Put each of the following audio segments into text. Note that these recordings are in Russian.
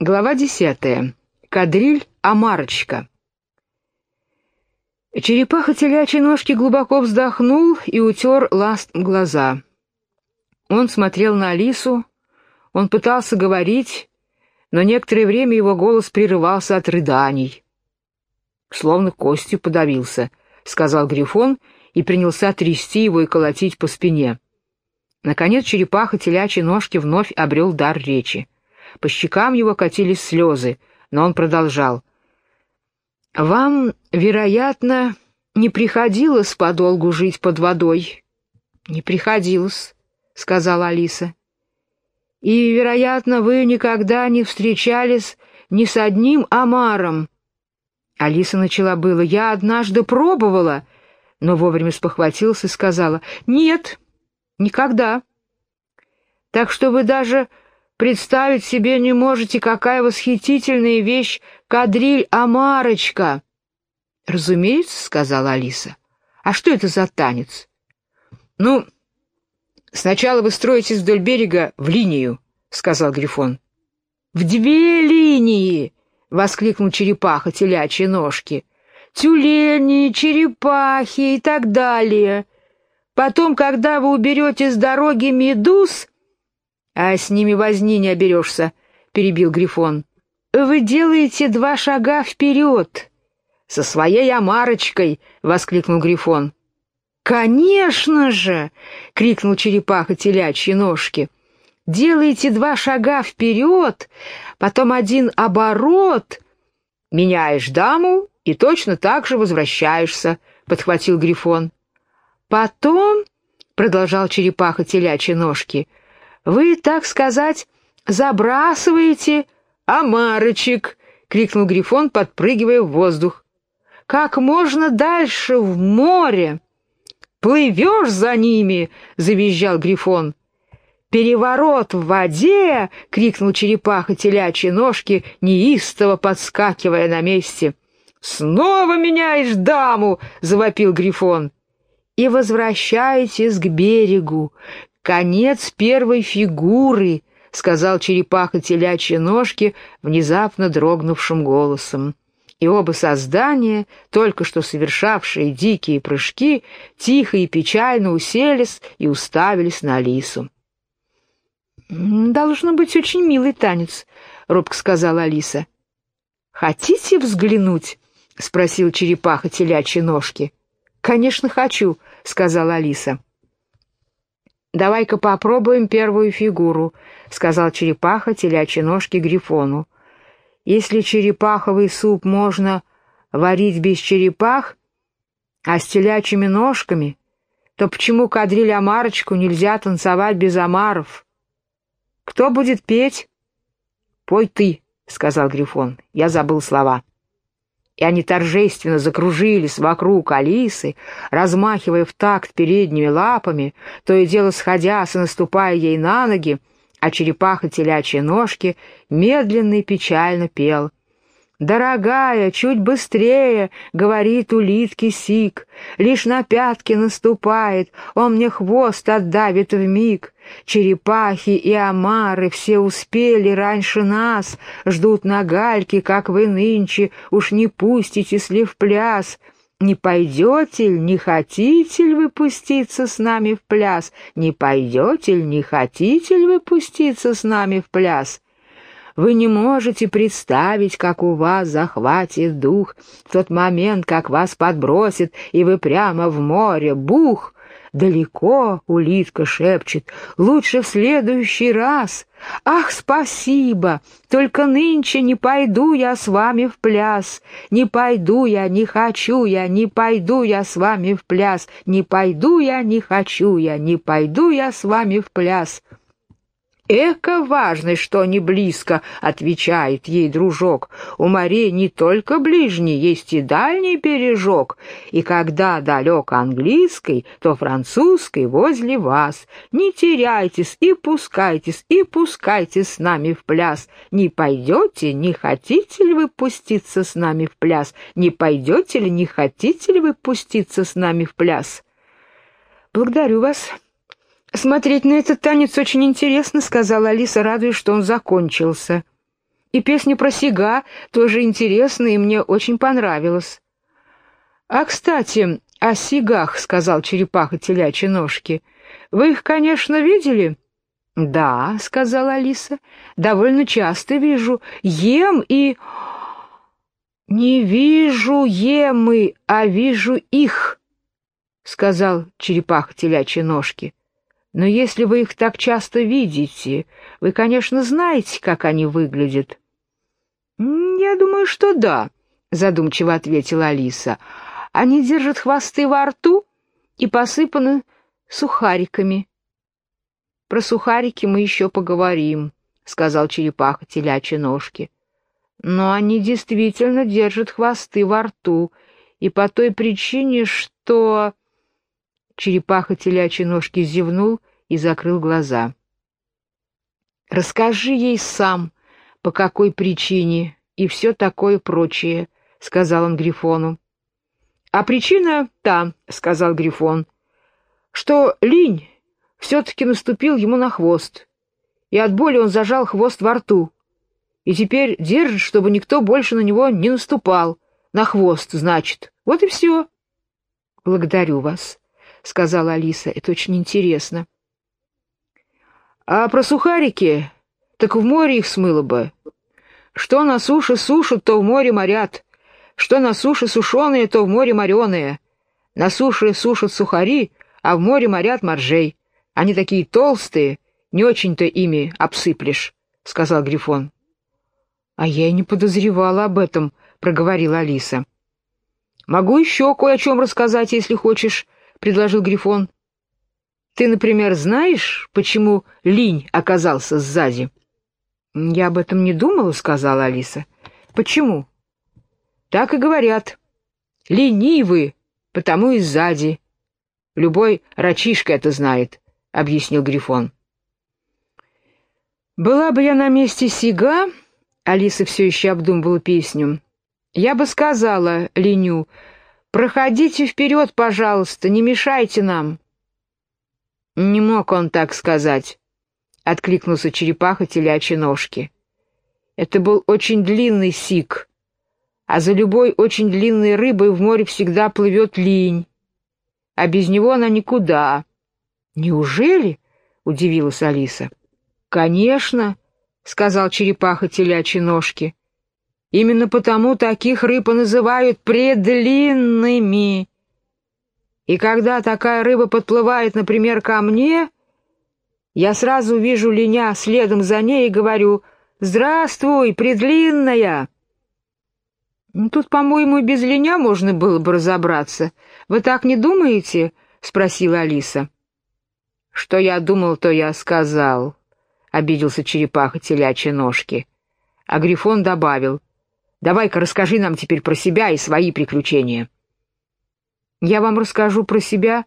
Глава десятая. Кадриль Амарочка. Черепаха телячьей ножки глубоко вздохнул и утер ластом глаза. Он смотрел на Алису, он пытался говорить, но некоторое время его голос прерывался от рыданий. «Словно костью подавился», — сказал Грифон и принялся трясти его и колотить по спине. Наконец черепаха телячьей ножки вновь обрел дар речи. По щекам его катились слезы, но он продолжал. «Вам, вероятно, не приходилось подолгу жить под водой?» «Не приходилось», — сказала Алиса. «И, вероятно, вы никогда не встречались ни с одним омаром». Алиса начала было. «Я однажды пробовала», но вовремя спохватился и сказала. «Нет, никогда». «Так что вы даже Представить себе не можете, какая восхитительная вещь кадриль Амарочка. Разумеется, сказала Алиса. А что это за танец? Ну, сначала вы строитесь вдоль берега в линию, сказал Грифон. В две линии, воскликнул черепаха телячьи ножки. Тюлени, черепахи и так далее. Потом, когда вы уберете с дороги медуз, «А с ними возни не оберешься», — перебил Грифон. «Вы делаете два шага вперед!» «Со своей омарочкой!» — воскликнул Грифон. «Конечно же!» — крикнул черепаха телячьи ножки. «Делаете два шага вперед, потом один оборот. Меняешь даму и точно так же возвращаешься», — подхватил Грифон. «Потом...» — продолжал черепаха телячьи ножки — вы, так сказать, забрасываете омарочек!» — крикнул Грифон, подпрыгивая в воздух. «Как можно дальше в море!» «Плывешь за ними!» — завизжал Грифон. «Переворот в воде!» — крикнул черепаха телячьи ножки, неистово подскакивая на месте. «Снова меняешь даму!» — завопил Грифон. «И возвращайтесь к берегу, «Конец первой фигуры», — сказал черепаха телячьи ножки внезапно дрогнувшим голосом. И оба создания, только что совершавшие дикие прыжки, тихо и печально уселись и уставились на Алису. «Должно быть очень милый танец», — робко сказала Алиса. «Хотите взглянуть?» — спросил черепаха телячьи ножки. «Конечно, хочу», — сказала Алиса. «Давай-ка попробуем первую фигуру», — сказал черепаха телячьи ножки Грифону. «Если черепаховый суп можно варить без черепах, а с телячьими ножками, то почему кадриль Амарочку нельзя танцевать без омаров? Кто будет петь?» «Пой ты», — сказал Грифон. «Я забыл слова» и они торжественно закружились вокруг Алисы, размахивая в такт передними лапами, то и дело сходясь и наступая ей на ноги, а черепаха телячьи ножки медленно и печально пел — «Дорогая, чуть быстрее!» — говорит улитки сик. Лишь на пятки наступает, он мне хвост отдавит вмиг. Черепахи и омары все успели раньше нас, Ждут на гальке, как вы нынче, Уж не пуститесь ли в пляс? Не пойдете ль, не хотите ли вы с нами в пляс? Не пойдете ли, не хотите ли вы с нами в пляс? Вы не можете представить, как у вас захватит дух в тот момент, как вас подбросит, и вы прямо в море, бух! Далеко, улитка шепчет, лучше в следующий раз. Ах, спасибо, только нынче не пойду я с вами в пляс. Не пойду я, не хочу я, не пойду я с вами в пляс. Не пойду я, не хочу я, не пойду я с вами в пляс. «Эко важно, что не близко», — отвечает ей дружок. «У морей не только ближний, есть и дальний бережок. И когда далек английской, то французской возле вас. Не теряйтесь и пускайтесь, и пускайтесь с нами в пляс. Не пойдете, не хотите ли вы пуститься с нами в пляс? Не пойдете ли, не хотите ли вы пуститься с нами в пляс?» «Благодарю вас», «Смотреть на этот танец очень интересно», — сказала Алиса, радуясь, что он закончился. И песня про Сига тоже интересная, и мне очень понравилась. «А, кстати, о Сигах», — сказал черепаха телячьи ножки. «Вы их, конечно, видели?» «Да», — сказала Алиса, — «довольно часто вижу. Ем и...» «Не вижу емы, а вижу их», — сказал черепаха телячьи ножки. «Но если вы их так часто видите, вы, конечно, знаете, как они выглядят». «Я думаю, что да», — задумчиво ответила Алиса. «Они держат хвосты во рту и посыпаны сухариками». «Про сухарики мы еще поговорим», — сказал черепаха телячьи ножки. «Но они действительно держат хвосты во рту, и по той причине, что...» Черепаха телячьи ножки зевнул и закрыл глаза. «Расскажи ей сам», по какой причине и все такое прочее», — сказал он Грифону. «А причина та», — сказал Грифон, — «что линь все-таки наступил ему на хвост, и от боли он зажал хвост во рту, и теперь держит, чтобы никто больше на него не наступал, на хвост, значит. Вот и все». «Благодарю вас», — сказала Алиса, — «это очень интересно». «А про сухарики так в море их смыло бы. Что на суше сушат, то в море морят. Что на суше сушеные, то в море мореные. На суше сушат сухари, а в море морят моржей. Они такие толстые, не очень-то ими обсыплешь», — сказал Грифон. «А я и не подозревала об этом», — проговорила Алиса. «Могу еще кое о чем рассказать, если хочешь», — предложил Грифон. «Ты, например, знаешь, почему линь оказался сзади?» «Я об этом не думала», — сказала Алиса. «Почему?» «Так и говорят. Ленивы, потому и сзади. Любой рачишка это знает», — объяснил Грифон. «Была бы я на месте Сига», — Алиса все еще обдумывала песню, — «я бы сказала Леню, проходите вперед, пожалуйста, не мешайте нам». Не мог он так сказать. — откликнулся черепаха телячьи ножки. Это был очень длинный сик, а за любой очень длинной рыбой в море всегда плывет линь, а без него она никуда. «Неужели?» — удивилась Алиса. «Конечно», — сказал черепаха телячьи ножки. «Именно потому таких рыб и называют предлинными. И когда такая рыба подплывает, например, ко мне, я сразу вижу Леня следом за ней и говорю «Здравствуй, предлинная!» ну, «Тут, по-моему, без Леня можно было бы разобраться. Вы так не думаете?» — спросила Алиса. «Что я думал, то я сказал», — обиделся черепаха телячьи ножки. А Грифон добавил, «Давай-ка расскажи нам теперь про себя и свои приключения». «Я вам расскажу про себя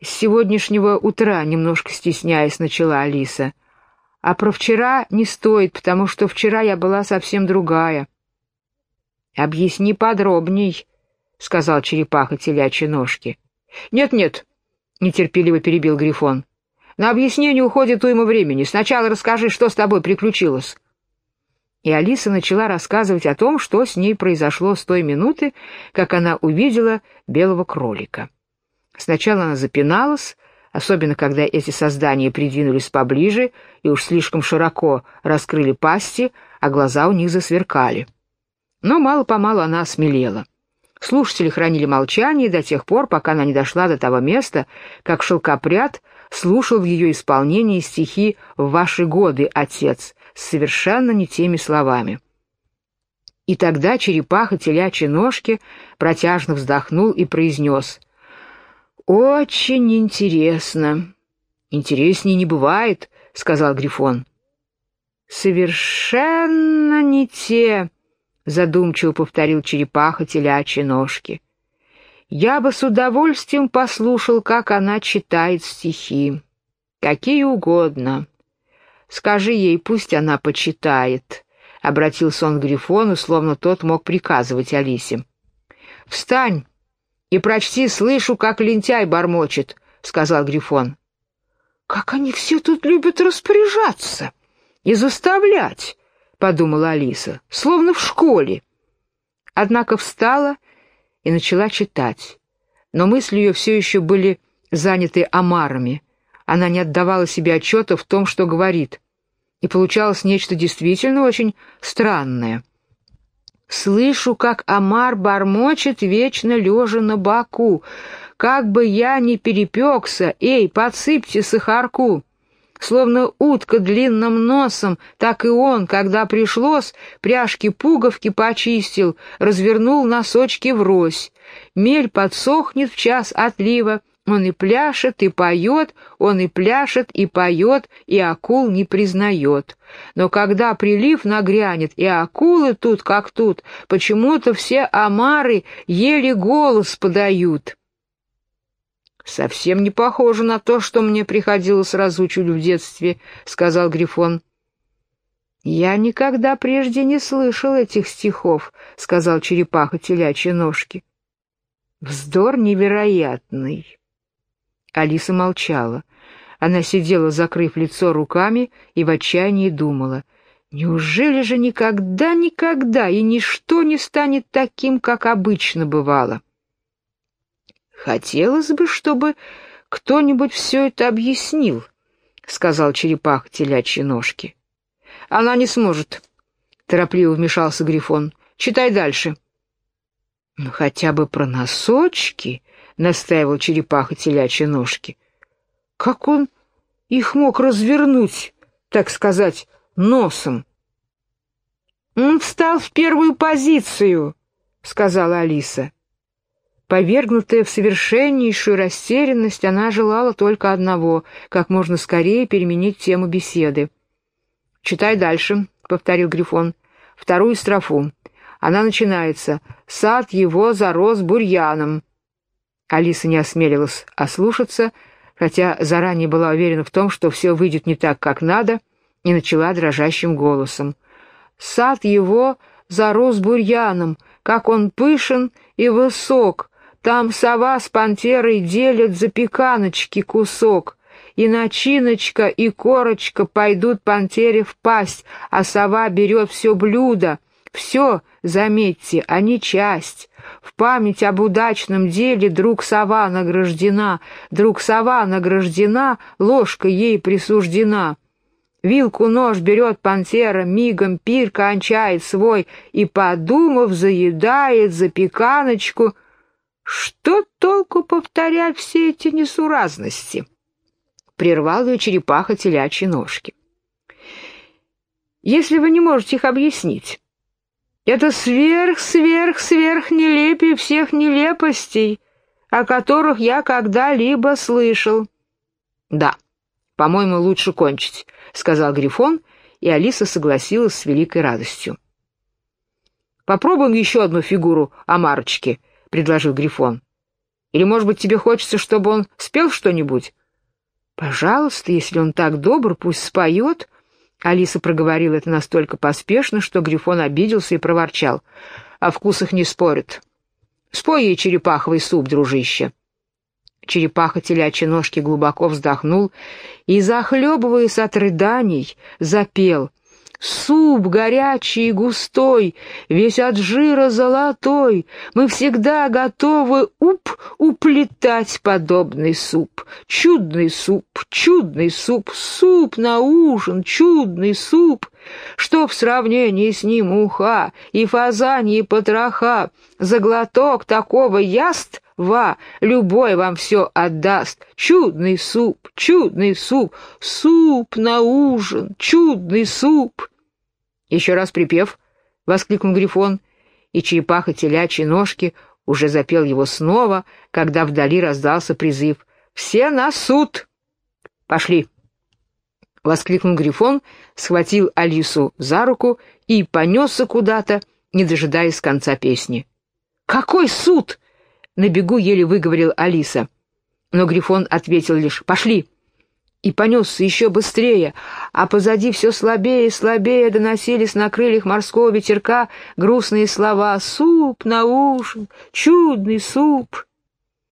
с сегодняшнего утра, немножко стесняясь, начала Алиса. А про вчера не стоит, потому что вчера я была совсем другая. Объясни подробней, сказал черепаха телячьи ножки. Нет-нет, нетерпеливо перебил Грифон. На объяснение уходит уйма времени. Сначала расскажи, что с тобой приключилось. И Алиса начала рассказывать о том, что с ней произошло с той минуты, как она увидела белого кролика. Сначала она запиналась, особенно когда эти создания придвинулись поближе и уж слишком широко раскрыли пасти, а глаза у них засверкали. Но мало-помалу она осмелела. Слушатели хранили молчание до тех пор, пока она не дошла до того места, как шелкопряд слушал в ее исполнении стихи «В ваши годы, отец», совершенно не теми словами. И тогда черепаха телячьи ножки протяжно вздохнул и произнес «Очень интересно». «Интереснее не бывает», — сказал Грифон. «Совершенно не те», — задумчиво повторил черепаха телячьи ножки. «Я бы с удовольствием послушал, как она читает стихи. Какие угодно. Скажи ей, пусть она почитает», — обратился он к Грифону, словно тот мог приказывать Алисе. «Встань!» и прочти, слышу, как лентяй бормочет», — сказал Грифон. «Как они все тут любят распоряжаться и заставлять», — подумала Алиса, — «словно в школе». Однако встала и начала читать, но мысли ее все еще были заняты омарами. Она не отдавала себе отчета в том, что говорит, и получалось нечто действительно очень странное — Слышу, как Амар бормочет, вечно лежа на боку. Как бы я ни перепекся, эй, подсыпьте сахарку. Словно утка длинным носом, так и он, когда пришлось, пряжки-пуговки почистил, развернул носочки врозь. Мель подсохнет в час отлива, он и пляшет, и поет, он и пляшет, и поет, и акул не признает. Но когда прилив нагрянет, и акулы тут как тут, почему-то все омары еле голос подают. «Совсем не похоже на то, что мне приходилось разучить в детстве», — сказал Грифон. «Я никогда прежде не слышал этих стихов», — сказал черепаха телячьи ножки. «Вздор невероятный». Алиса молчала. Она сидела, закрыв лицо руками, и в отчаянии думала. Неужели же никогда-никогда и ничто не станет таким, как обычно бывало? Хотелось бы, чтобы кто-нибудь все это объяснил, — сказал черепах телячьи ножки. Она не сможет, — торопливо вмешался Грифон. Читай дальше. Ну, хотя бы про носочки, — настаивал черепаха телячьи ножки. Как он их мог развернуть, так сказать, носом? «Он встал в первую позицию», — сказала Алиса. Повергнутая в совершеннейшую растерянность, она желала только одного — как можно скорее переменить тему беседы. «Читай дальше», — повторил Грифон, — «вторую строфу. Она начинается. Сад его зарос бурьяном». Алиса не осмелилась ослушаться, хотя заранее была уверена в том, что все выйдет не так, как надо, и начала дрожащим голосом. «Сад его зарос бурьяном, как он пышен и высок, там сова с пантерой делят запеканочки кусок, и начиночка и корочка пойдут пантере в пасть, а сова берет все блюдо, все, заметьте, не часть». В память об удачном деле друг сова награждена, друг сова награждена, ложка ей присуждена. Вилку нож берет пантера, мигом пир кончает свой и, подумав, заедает запеканочку. Что толку повторять все эти несуразности? Прервал ее черепаха телячьи ножки. Если вы не можете их объяснить, это сверх-сверх-сверх нелепее всех нелепостей, о которых я когда-либо слышал. Да, по-моему, лучше кончить, сказал Грифон, и Алиса согласилась с великой радостью. Попробуем еще одну фигуру о Марочке, предложил Грифон. Или, может быть, тебе хочется, чтобы он спел что-нибудь? Пожалуйста, если он так добр, пусть споет, Алиса проговорила это настолько поспешно, что Грифон обиделся и проворчал. «О вкусах не спорят. Спой ей черепаховый суп, дружище». Черепаха телячьи ножки глубоко вздохнул и, захлебываясь от рыданий, запел — Суп горячий и густой, весь от жира золотой, мы всегда готовы уп уплетать подобный суп. Чудный суп, чудный суп, суп на ужин, чудный суп. Что в сравнении с ним уха и фазаньи потроха, за глоток такого яст Ва, любой вам все отдаст. Чудный суп, чудный суп, суп на ужин, чудный суп. Еще раз припев, — воскликнул Грифон, и черепаха телячьи ножки уже запел его снова, когда вдали раздался призыв. «Все на суд!» «Пошли!» — воскликнул Грифон, схватил Алису за руку и понесся куда-то, не дожидаясь конца песни. «Какой суд?» На бегу еле выговорил Алиса. Но Грифон ответил лишь «Пошли!» И понесся еще быстрее, а позади все слабее и слабее доносились на крыльях морского ветерка грустные слова «Суп на ужин! Чудный суп!»